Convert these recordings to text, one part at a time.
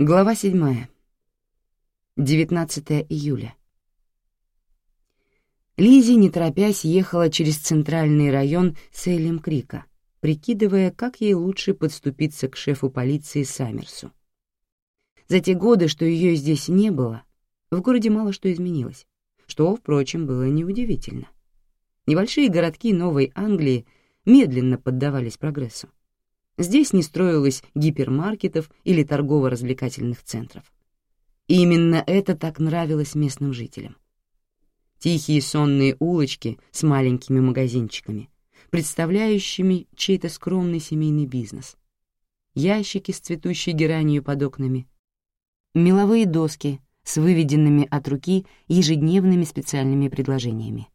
Глава 7. 19 июля. Лизи, не торопясь, ехала через центральный район Сейлем-Крика, прикидывая, как ей лучше подступиться к шефу полиции Саммерсу. За те годы, что ее здесь не было, в городе мало что изменилось, что, впрочем, было неудивительно. Небольшие городки Новой Англии медленно поддавались прогрессу. Здесь не строилось гипермаркетов или торгово-развлекательных центров. Именно это так нравилось местным жителям. Тихие сонные улочки с маленькими магазинчиками, представляющими чей-то скромный семейный бизнес. Ящики с цветущей геранью под окнами. Меловые доски с выведенными от руки ежедневными специальными предложениями.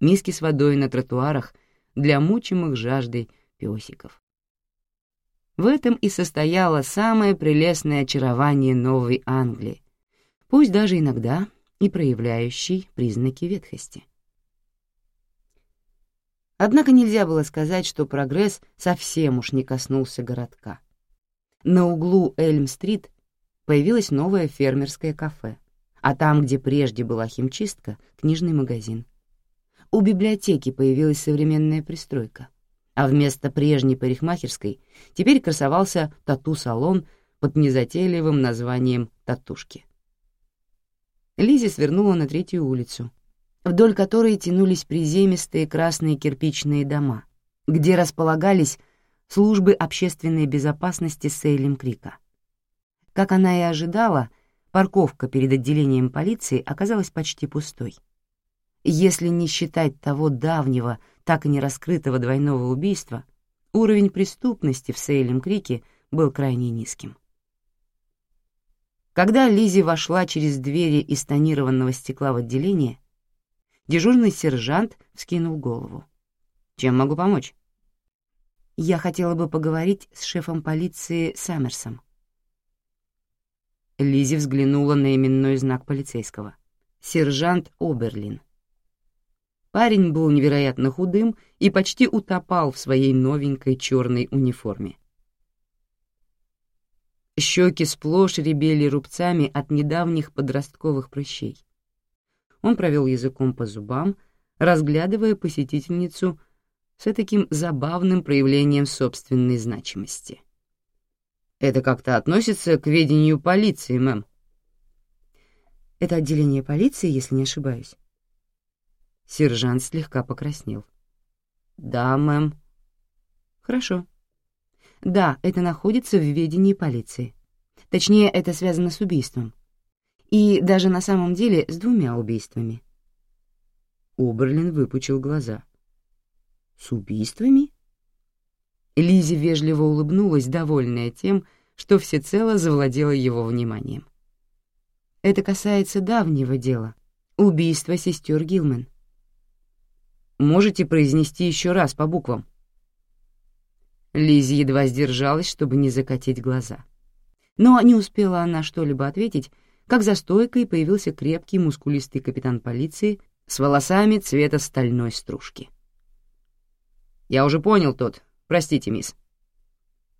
Миски с водой на тротуарах для мучимых жаждой песиков. В этом и состояло самое прелестное очарование Новой Англии, пусть даже иногда и проявляющий признаки ветхости. Однако нельзя было сказать, что прогресс совсем уж не коснулся городка. На углу Эльм-стрит появилось новое фермерское кафе, а там, где прежде была химчистка, книжный магазин. У библиотеки появилась современная пристройка а вместо прежней парикмахерской теперь красовался тату-салон под незатейливым названием «Татушки». Лизи свернула на третью улицу, вдоль которой тянулись приземистые красные кирпичные дома, где располагались службы общественной безопасности Сейлем Крика. Как она и ожидала, парковка перед отделением полиции оказалась почти пустой. Если не считать того давнего, так и не раскрытого двойного убийства, уровень преступности в Сейлем-Крике был крайне низким. Когда Лизи вошла через двери из тонированного стекла в отделение, дежурный сержант вскинул голову. «Чем могу помочь?» «Я хотела бы поговорить с шефом полиции Саммерсом». Лизи взглянула на именной знак полицейского. «Сержант Оберлин». Парень был невероятно худым и почти утопал в своей новенькой черной униформе. Щеки сплошь ребели рубцами от недавних подростковых прыщей. Он провел языком по зубам, разглядывая посетительницу с таким забавным проявлением собственной значимости. «Это как-то относится к ведению полиции, мэм?» «Это отделение полиции, если не ошибаюсь?» Сержант слегка покраснел. «Да, мэм». «Хорошо. Да, это находится в ведении полиции. Точнее, это связано с убийством. И даже на самом деле с двумя убийствами». Оберлин выпучил глаза. «С убийствами?» Лизи вежливо улыбнулась, довольная тем, что всецело завладела его вниманием. «Это касается давнего дела — убийства сестер Гилмен. Можете произнести еще раз по буквам?» Лизи едва сдержалась, чтобы не закатить глаза. Но не успела она что-либо ответить, как за стойкой появился крепкий мускулистый капитан полиции с волосами цвета стальной стружки. «Я уже понял тот. Простите, мисс».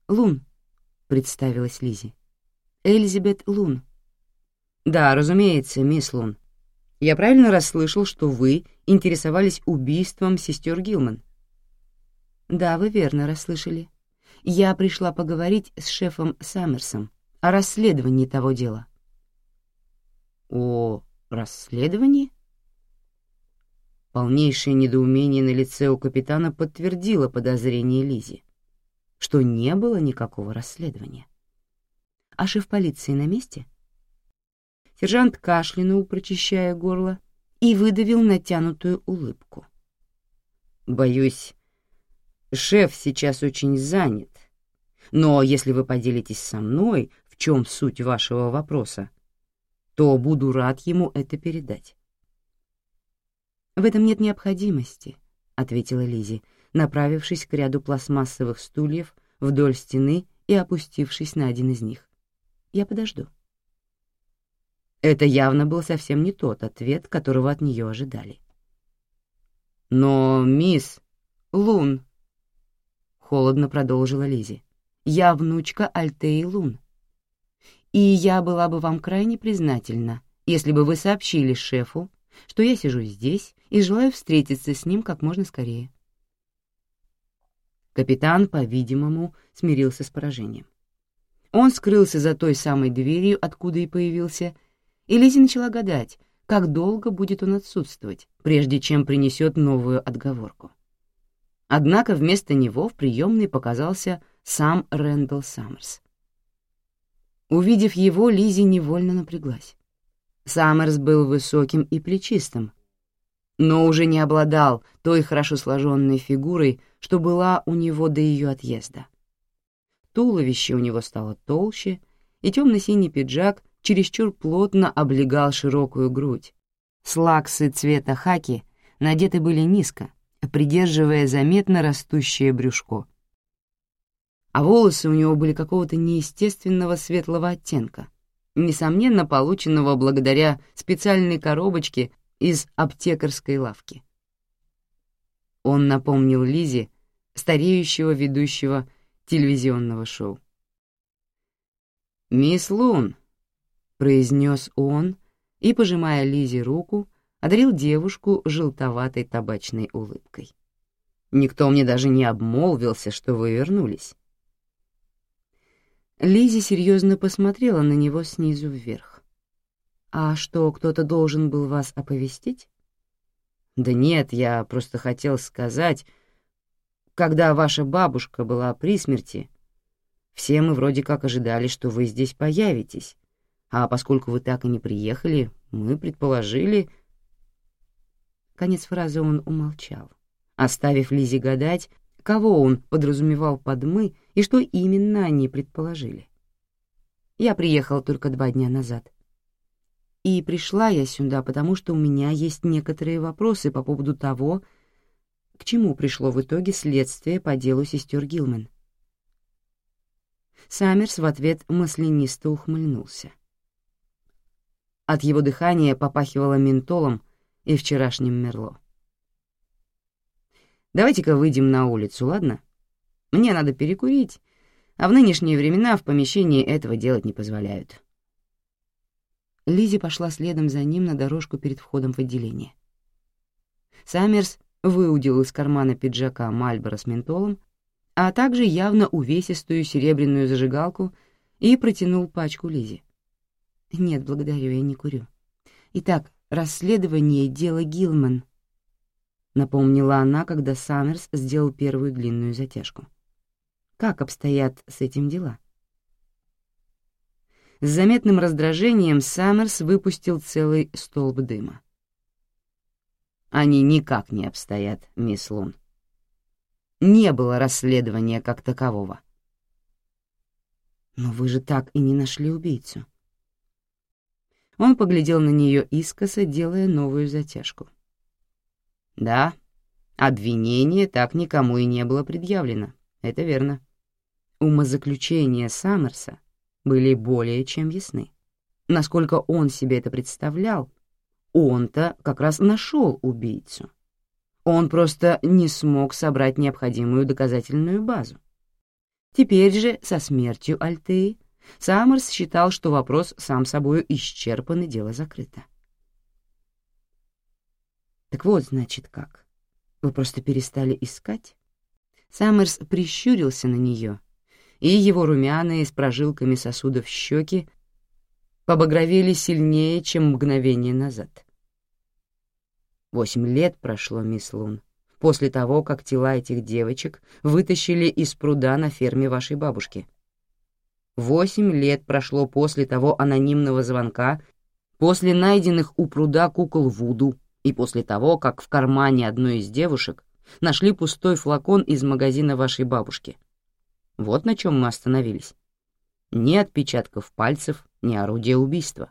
«Лун», — представилась Лизи. «Элизабет Лун». «Да, разумеется, мисс Лун. Я правильно расслышал, что вы интересовались убийством сестер Гилман? Да, вы верно расслышали. Я пришла поговорить с шефом Саммерсом о расследовании того дела. О расследовании? Полнейшее недоумение на лице у капитана подтвердило подозрение Лизи, что не было никакого расследования. А шеф полиции на месте? — Сержант кашлянул, прочищая горло, и выдавил натянутую улыбку. «Боюсь, шеф сейчас очень занят. Но если вы поделитесь со мной, в чем суть вашего вопроса, то буду рад ему это передать». «В этом нет необходимости», — ответила Лизи, направившись к ряду пластмассовых стульев вдоль стены и опустившись на один из них. «Я подожду». Это явно был совсем не тот ответ, которого от нее ожидали. «Но, мисс Лун», — холодно продолжила Лизи, — «я внучка Альтеи Лун. и я была бы вам крайне признательна, если бы вы сообщили шефу, что я сижу здесь и желаю встретиться с ним как можно скорее. Капитан, по-видимому, смирился с поражением. Он скрылся за той самой дверью, откуда и появился, и Лизи начала гадать, как долго будет он отсутствовать, прежде чем принесет новую отговорку. Однако вместо него в приемной показался сам Рэндалл Саммерс. Увидев его, Лизи невольно напряглась. Саммерс был высоким и плечистым, но уже не обладал той хорошо сложенной фигурой, что была у него до ее отъезда. Туловище у него стало толще, и темно-синий пиджак чересчур плотно облегал широкую грудь. Слаксы цвета хаки надеты были низко, придерживая заметно растущее брюшко. А волосы у него были какого-то неестественного светлого оттенка, несомненно полученного благодаря специальной коробочке из аптекарской лавки. Он напомнил Лизе стареющего ведущего телевизионного шоу. «Мисс Лун», — произнес он и, пожимая Лизе руку, одарил девушку желтоватой табачной улыбкой. «Никто мне даже не обмолвился, что вы вернулись». Лизи серьезно посмотрела на него снизу вверх. «А что, кто-то должен был вас оповестить?» «Да нет, я просто хотел сказать, когда ваша бабушка была при смерти, все мы вроде как ожидали, что вы здесь появитесь, а поскольку вы так и не приехали, мы предположили...» Конец фразы он умолчал, оставив Лизе гадать, кого он подразумевал под «мы» и что именно они предположили. Я приехал только два дня назад. И пришла я сюда, потому что у меня есть некоторые вопросы по поводу того, к чему пришло в итоге следствие по делу сестер Гилмен. Саммерс в ответ маслянисто ухмыльнулся. От его дыхания попахивало ментолом и вчерашним мерло. «Давайте-ка выйдем на улицу, ладно? Мне надо перекурить, а в нынешние времена в помещении этого делать не позволяют». Лизи пошла следом за ним на дорожку перед входом в отделение. Саммерс выудил из кармана пиджака Мальборо с ментолом, а также явно увесистую серебряную зажигалку и протянул пачку Лизи. «Нет, благодарю, я не курю. Итак, расследование дела Гилман», — напомнила она, когда Саммерс сделал первую длинную затяжку. «Как обстоят с этим дела?» С заметным раздражением Саммерс выпустил целый столб дыма. Они никак не обстоят, мисс Лун. Не было расследования как такового. Но вы же так и не нашли убийцу. Он поглядел на нее искоса, делая новую затяжку. Да, обвинение так никому и не было предъявлено, это верно. Умозаключение Саммерса были более чем ясны. Насколько он себе это представлял, он-то как раз нашел убийцу. Он просто не смог собрать необходимую доказательную базу. Теперь же, со смертью Альтеи, Саммерс считал, что вопрос сам собою исчерпан и дело закрыто. Так вот, значит, как. Вы просто перестали искать? Саммерс прищурился на нее и его румяные с прожилками сосудов щеки побагровели сильнее, чем мгновение назад. Восемь лет прошло, мисс Лун, после того, как тела этих девочек вытащили из пруда на ферме вашей бабушки. Восемь лет прошло после того анонимного звонка, после найденных у пруда кукол Вуду и после того, как в кармане одной из девушек нашли пустой флакон из магазина вашей бабушки — вот на чем мы остановились. Ни отпечатков пальцев, ни орудия убийства.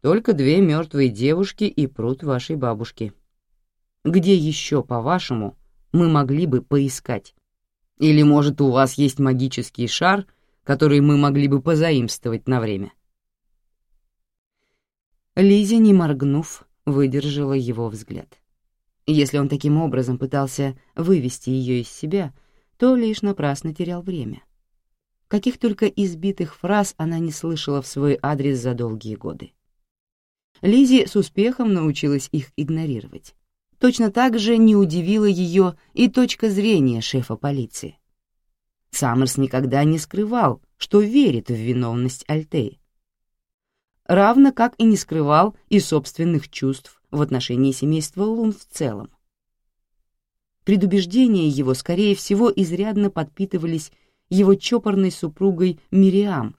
Только две мертвые девушки и пруд вашей бабушки. Где еще, по-вашему, мы могли бы поискать? Или, может, у вас есть магический шар, который мы могли бы позаимствовать на время?» Лиза, не моргнув, выдержала его взгляд. Если он таким образом пытался вывести ее из себя — то лишь напрасно терял время. каких только избитых фраз она не слышала в свой адрес за долгие годы. Лизи с успехом научилась их игнорировать. Точно так же не удивила ее и точка зрения шефа полиции. Саммерс никогда не скрывал, что верит в виновность Альтеи. Равно как и не скрывал и собственных чувств в отношении семейства Лун в целом. Предубеждения его, скорее всего, изрядно подпитывались его чопорной супругой Мириам,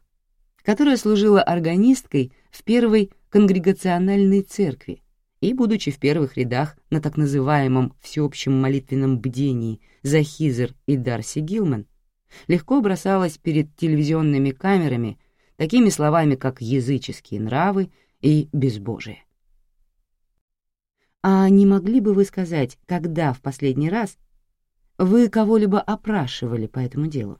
которая служила органисткой в первой конгрегациональной церкви и, будучи в первых рядах на так называемом всеобщем молитвенном бдении за Хизер и Дарси Гилман, легко бросалась перед телевизионными камерами такими словами, как «языческие нравы» и «безбожие». А не могли бы вы сказать, когда в последний раз вы кого-либо опрашивали по этому делу?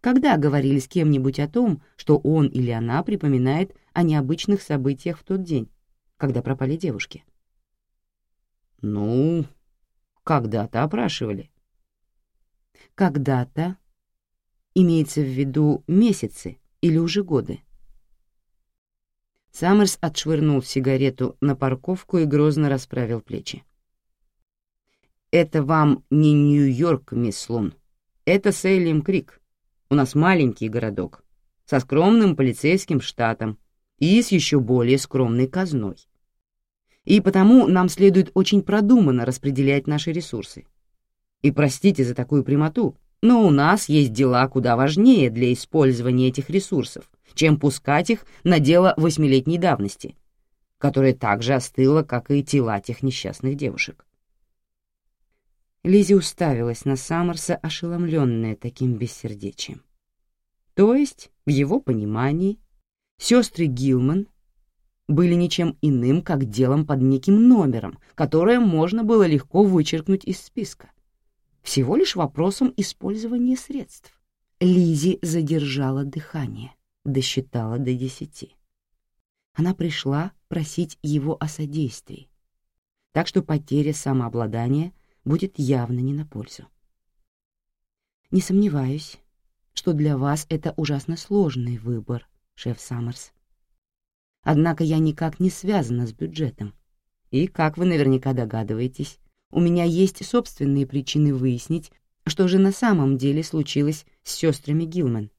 Когда говорили с кем-нибудь о том, что он или она припоминает о необычных событиях в тот день, когда пропали девушки? Ну, когда-то опрашивали. Когда-то имеется в виду месяцы или уже годы. Саммерс отшвырнул сигарету на парковку и грозно расправил плечи. «Это вам не Нью-Йорк, мисс Лун. Это Сейлим Крик. У нас маленький городок, со скромным полицейским штатом и с еще более скромной казной. И потому нам следует очень продуманно распределять наши ресурсы. И простите за такую прямоту, но у нас есть дела куда важнее для использования этих ресурсов, чем пускать их на дело восьмилетней давности, которое так же остыло, как и тела тех несчастных девушек. Лизи уставилась на Саммерса, ошеломленная таким бессердечием. То есть, в его понимании, сестры Гилман были ничем иным, как делом под неким номером, которое можно было легко вычеркнуть из списка всего лишь вопросом использования средств. Лизи задержала дыхание, досчитала до десяти. Она пришла просить его о содействии, так что потеря самообладания будет явно не на пользу. Не сомневаюсь, что для вас это ужасно сложный выбор, шеф Саммерс. Однако я никак не связана с бюджетом, и, как вы наверняка догадываетесь, у меня есть собственные причины выяснить, что же на самом деле случилось с сестрами Гилман.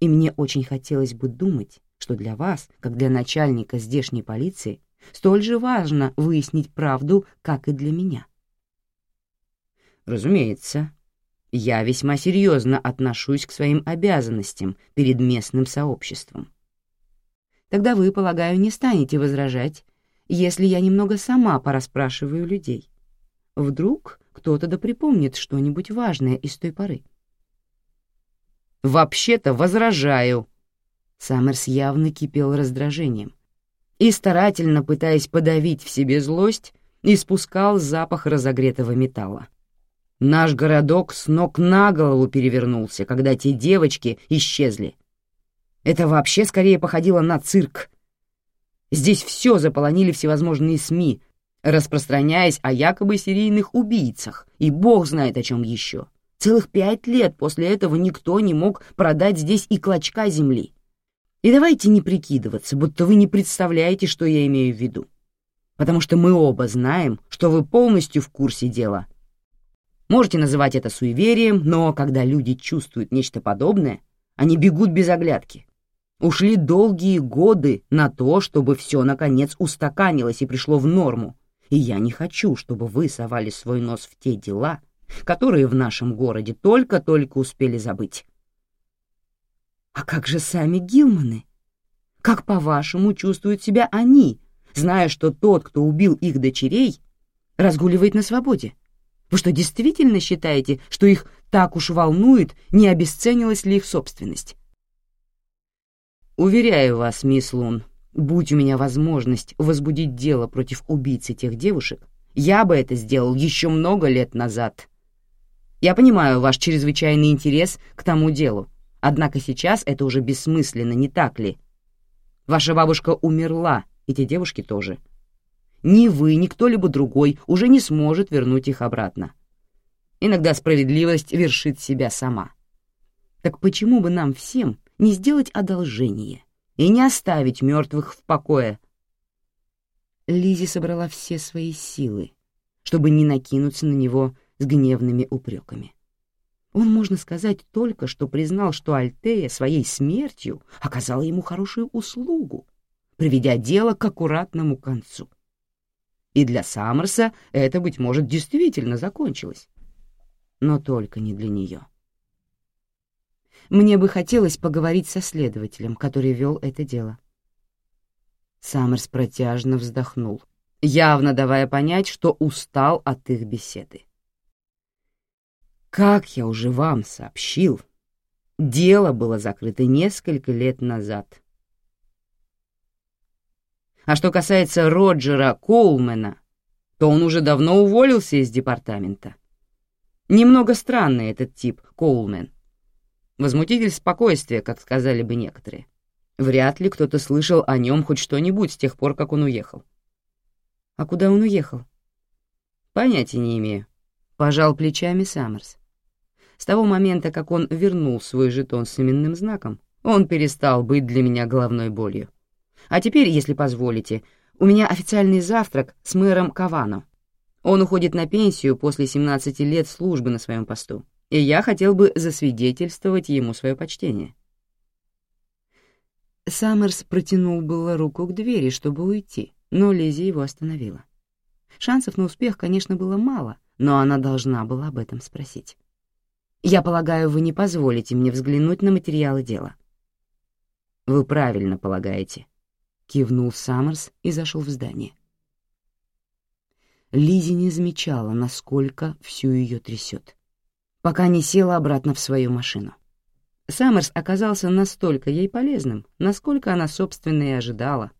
И мне очень хотелось бы думать, что для вас, как для начальника здешней полиции, столь же важно выяснить правду, как и для меня. Разумеется, я весьма серьезно отношусь к своим обязанностям перед местным сообществом. Тогда вы, полагаю, не станете возражать, если я немного сама порасспрашиваю людей. Вдруг кто-то да припомнит что-нибудь важное из той поры. «Вообще-то возражаю!» Саммерс явно кипел раздражением и, старательно пытаясь подавить в себе злость, испускал запах разогретого металла. Наш городок с ног на голову перевернулся, когда те девочки исчезли. Это вообще скорее походило на цирк. Здесь все заполонили всевозможные СМИ, распространяясь о якобы серийных убийцах, и бог знает о чем еще. Целых пять лет после этого никто не мог продать здесь и клочка земли. И давайте не прикидываться, будто вы не представляете, что я имею в виду. Потому что мы оба знаем, что вы полностью в курсе дела. Можете называть это суеверием, но когда люди чувствуют нечто подобное, они бегут без оглядки. Ушли долгие годы на то, чтобы все, наконец, устаканилось и пришло в норму, и я не хочу, чтобы вы совали свой нос в те дела, которые в нашем городе только-только успели забыть. А как же сами Гилманы? Как, по-вашему, чувствуют себя они, зная, что тот, кто убил их дочерей, разгуливает на свободе? Вы что, действительно считаете, что их так уж волнует, не обесценилась ли их собственность? Уверяю вас, мисс Лун, Будь у меня возможность возбудить дело против убийцы тех девушек, я бы это сделал еще много лет назад. Я понимаю ваш чрезвычайный интерес к тому делу, однако сейчас это уже бессмысленно, не так ли? Ваша бабушка умерла, и те девушки тоже. Ни вы, ни кто-либо другой уже не сможет вернуть их обратно. Иногда справедливость вершит себя сама. Так почему бы нам всем не сделать одолжение и не оставить мертвых в покое? Лизи собрала все свои силы, чтобы не накинуться на него с гневными упреками. Он, можно сказать, только что признал, что Альтея своей смертью оказала ему хорошую услугу, приведя дело к аккуратному концу. И для Саммерса это, быть может, действительно закончилось. Но только не для нее. Мне бы хотелось поговорить со следователем, который вел это дело. Саммерс протяжно вздохнул, явно давая понять, что устал от их беседы. Как я уже вам сообщил, дело было закрыто несколько лет назад. А что касается Роджера Коулмена, то он уже давно уволился из департамента. Немного странный этот тип, Коулмен. Возмутитель спокойствия, как сказали бы некоторые. Вряд ли кто-то слышал о нем хоть что-нибудь с тех пор, как он уехал. А куда он уехал? Понятия не имею. Пожал плечами Саммерс. С того момента, как он вернул свой жетон с именным знаком, он перестал быть для меня головной болью. А теперь, если позволите, у меня официальный завтрак с мэром Кавано. Он уходит на пенсию после 17 лет службы на своем посту, и я хотел бы засвидетельствовать ему свое почтение. Саммерс протянул было руку к двери, чтобы уйти, но Лизи его остановила. Шансов на успех, конечно, было мало, но она должна была об этом спросить. Я полагаю, вы не позволите мне взглянуть на материалы дела. Вы правильно полагаете, кивнул Саммерс и зашел в здание. Лизи не замечала, насколько всю ее трясет, пока не села обратно в свою машину. Саммерс оказался настолько ей полезным, насколько она, собственно, и ожидала,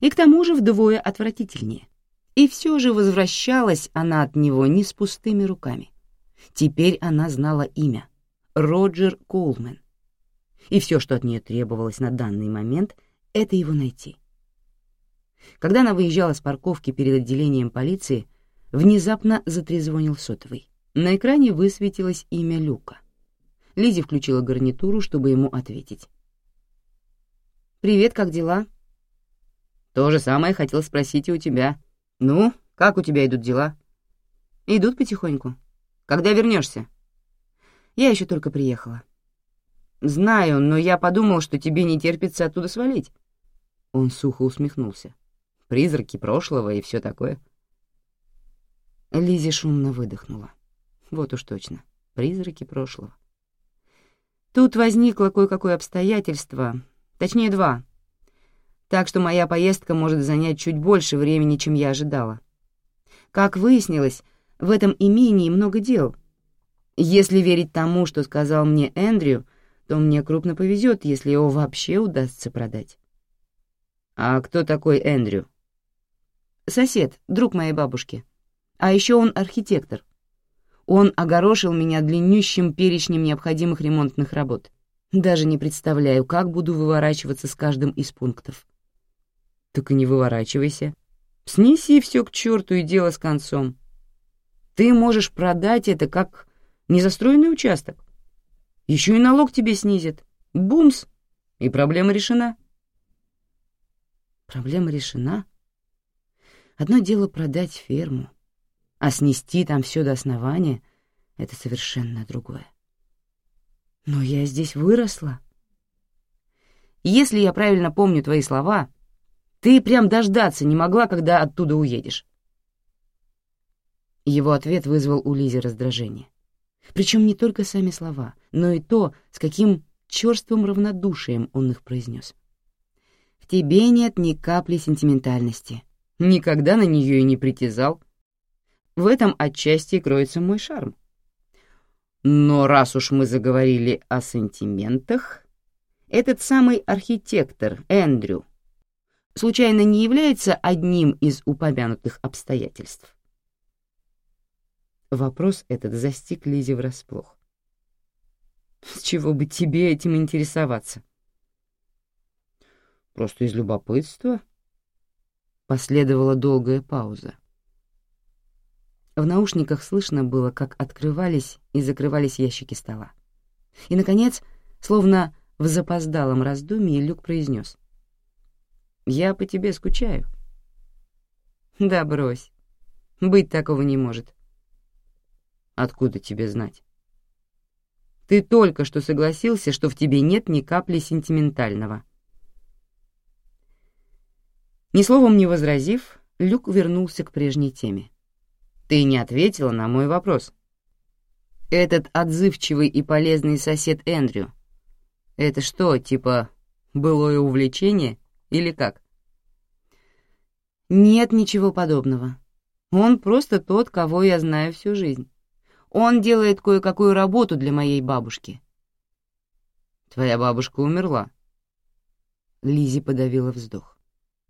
и к тому же вдвое отвратительнее. И все же возвращалась она от него не с пустыми руками. Теперь она знала имя — Роджер Коулмен. И все, что от нее требовалось на данный момент, — это его найти. Когда она выезжала с парковки перед отделением полиции, внезапно затрезвонил сотовый. На экране высветилось имя Люка. Лизи включила гарнитуру, чтобы ему ответить. «Привет, как дела?» «То же самое хотел спросить и у тебя. Ну, как у тебя идут дела?» «Идут потихоньку. Когда вернешься? Я еще только приехала. Знаю, но я подумал, что тебе не терпится оттуда свалить. Он сухо усмехнулся. Призраки прошлого и все такое. Лизи шумно выдохнула. Вот уж точно, призраки прошлого. Тут возникло кое-какое обстоятельство, точнее два. Так что моя поездка может занять чуть больше времени, чем я ожидала. Как выяснилось, в этом имении много дел. Если верить тому, что сказал мне Эндрю, то мне крупно повезет, если его вообще удастся продать. А кто такой Эндрю? Сосед, друг моей бабушки. А еще он архитектор. Он огорошил меня длиннющим перечнем необходимых ремонтных работ. Даже не представляю, как буду выворачиваться с каждым из пунктов. Так и не выворачивайся. Снеси все к черту и дело с концом ты можешь продать это как незастроенный участок. Еще и налог тебе снизит. Бумс! И проблема решена. Проблема решена? Одно дело продать ферму, а снести там все до основания — это совершенно другое. Но я здесь выросла. Если я правильно помню твои слова, ты прям дождаться не могла, когда оттуда уедешь. Его ответ вызвал у Лизи раздражение. Причем не только сами слова, но и то, с каким черствым равнодушием он их произнес. «В тебе нет ни капли сентиментальности. Никогда на нее и не притязал. В этом отчасти кроется мой шарм. Но раз уж мы заговорили о сантиментах, этот самый архитектор, Эндрю, случайно не является одним из упомянутых обстоятельств?» Вопрос этот застиг Лизи врасплох. «С чего бы тебе этим интересоваться?» «Просто из любопытства?» Последовала долгая пауза. В наушниках слышно было, как открывались и закрывались ящики стола. И, наконец, Словно в запоздалом раздумье Люк произнес. «Я по тебе скучаю». «Да брось. Быть такого не может». «Откуда тебе знать?» «Ты только что согласился, что в тебе нет ни капли сентиментального». Ни словом не возразив, Люк вернулся к прежней теме. «Ты не ответила на мой вопрос». «Этот отзывчивый и полезный сосед Эндрю — это что, типа былое увлечение или как? Нет ничего подобного. Он просто тот, кого я знаю всю жизнь. Он делает кое-какую работу для моей бабушки. Твоя бабушка умерла. Лизи подавила вздох.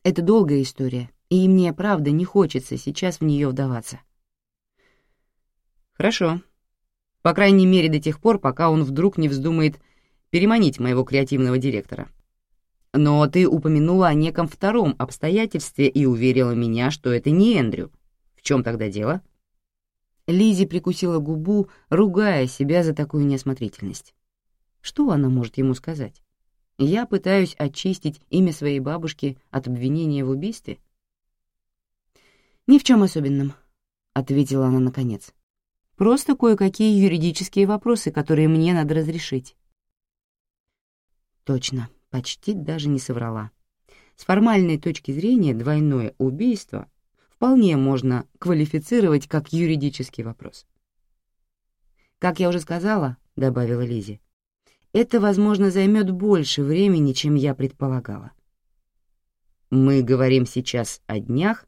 Это долгая история, и мне, правда, не хочется сейчас в нее вдаваться. Хорошо. По крайней мере, до тех пор, пока он вдруг не вздумает переманить моего креативного директора. Но ты упомянула о неком втором обстоятельстве и уверила меня, что это не Эндрю. В чем тогда дело? Лизи прикусила губу, ругая себя за такую неосмотрительность. Что она может ему сказать? Я пытаюсь очистить имя своей бабушки от обвинения в убийстве? Ни в чем особенном, ответила она наконец. Просто кое-какие юридические вопросы, которые мне надо разрешить. Точно, почти даже не соврала. С формальной точки зрения двойное убийство вполне можно квалифицировать как юридический вопрос. «Как я уже сказала», — добавила Лизи, «это, возможно, займет больше времени, чем я предполагала». «Мы говорим сейчас о днях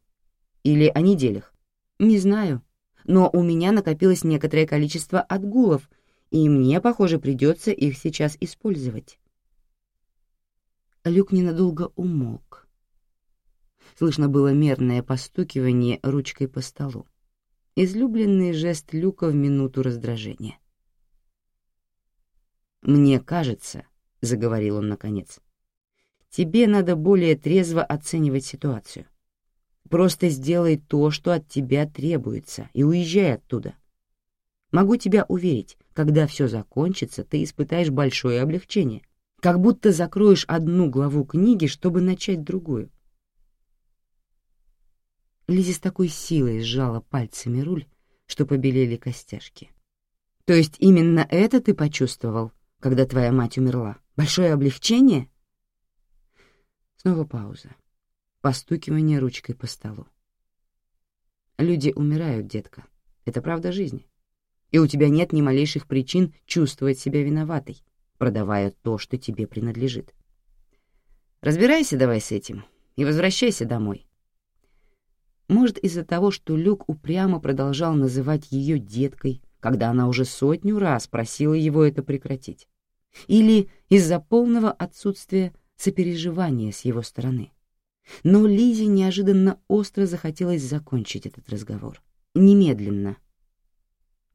или о неделях?» «Не знаю, но у меня накопилось некоторое количество отгулов, и мне, похоже, придется их сейчас использовать». Люк ненадолго умолк. Слышно было мерное постукивание ручкой по столу. Излюбленный жест Люка в минуту раздражения. «Мне кажется», — заговорил он наконец, — «тебе надо более трезво оценивать ситуацию. Просто сделай то, что от тебя требуется, и уезжай оттуда. Могу тебя уверить, когда все закончится, ты испытаешь большое облегчение как будто закроешь одну главу книги, чтобы начать другую. Лизи с такой силой сжала пальцами руль, что побелели костяшки. То есть именно это ты почувствовал, когда твоя мать умерла? Большое облегчение? Снова пауза. Постукивание ручкой по столу. Люди умирают, детка. Это правда жизни. И у тебя нет ни малейших причин чувствовать себя виноватой продавая то, что тебе принадлежит. Разбирайся давай с этим и возвращайся домой. Может, из-за того, что Люк упрямо продолжал называть ее деткой, когда она уже сотню раз просила его это прекратить. Или из-за полного отсутствия сопереживания с его стороны. Но Лизе неожиданно остро захотелось закончить этот разговор. Немедленно.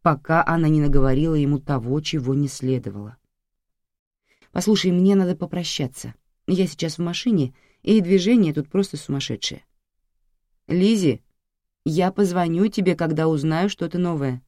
Пока она не наговорила ему того, чего не следовало. Послушай, мне надо попрощаться. Я сейчас в машине, и движение тут просто сумасшедшее. Лизи, я позвоню тебе, когда узнаю что-то новое.